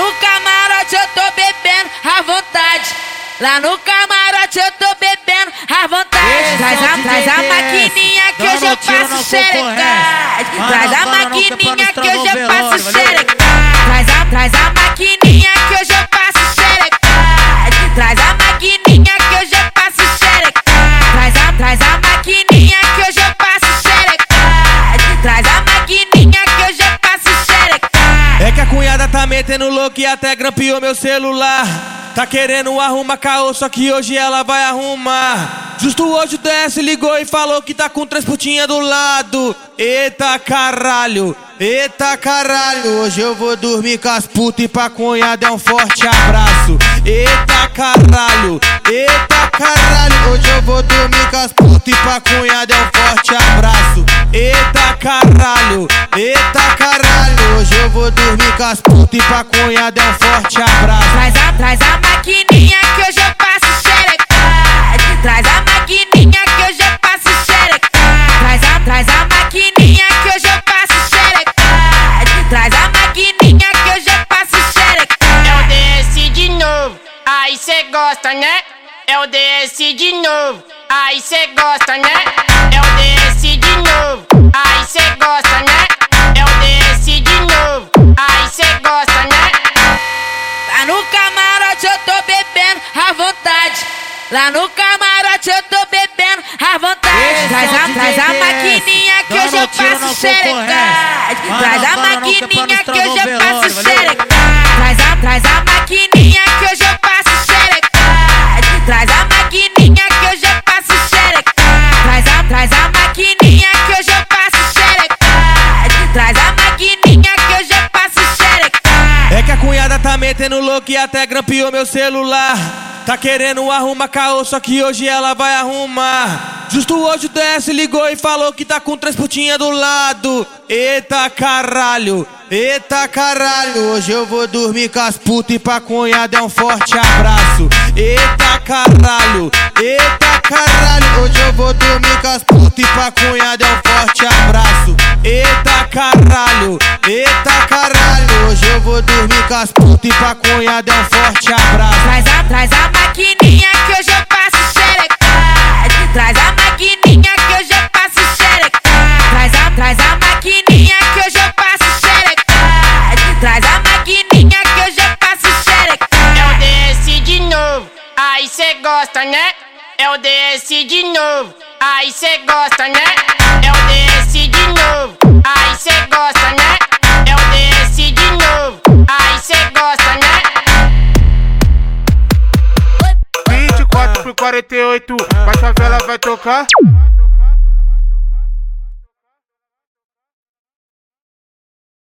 no camarote eu tô bebendo à vontade. Lá no camarote eu tô bebendo à vontade. Traz a, traz a maquininha que hoje eu passo xerecade. Traz a maquininha que hoje eu passo xerecade. Tá metendo louco e até grampeou meu celular. Tá querendo arrumar caô, só que hoje ela vai arrumar. Justo hoje o DS ligou e falou que tá com três putinhas do lado. Eita caralho, eita caralho. Hoje eu vou dormir com as putas e pra cunhada é um forte abraço. Eita caralho, eita caralho. Hoje eu vou dormir com as putas e pra cunhada é um forte abraço. Eita caralho, eita caralho. Hoje eu vou dormir com as putas e pra cunhada é um forte abraço. Traz a, traz a maquininha que hoje eu passo xerecade. Traz a maquininha que hoje eu passo xerecade. Traz a, traz a maquininha que hoje eu passo xerecade. Traz a maquininha que hoje eu passo xerecade. É o DS de novo, aí cê gosta, né? É o DS de novo, aí cê gosta, né? É o no camarote eu tô bebendo à vontade. Lá no camarote eu tô bebendo à vontade. Traz a, traz a maquininha que hoje eu passo xerecade. Traz a maquininha que hoje eu cunhada tá metendo louco e até grampeou meu celular. Tá querendo arrumar caô, só que hoje ela vai arrumar. Justo hoje o DS ligou e falou que tá com três putinhas do lado. Eita caralho, eita caralho. Hoje eu vou dormir com as putas e pra cunhada é um forte abraço. Eita caralho, eita caralho. Hoje eu vou dormir com as putas e pra cunhada é um forte abraço. Eita caralho, eita vou dormir com as putas e pra cunhada é um forte abraço. Traz a, traz a maquininha que hoje eu passo xerecade. Traz a maquininha que hoje eu passo xerecade. Traz a, traz a maquininha que hoje eu passo xerecade. Traz a maquininha que hoje eu passo xerecade. É o DS de novo, aí cê gosta, né? É o DS de novo, aí cê gosta, né? É o 48, a favela vai tocar.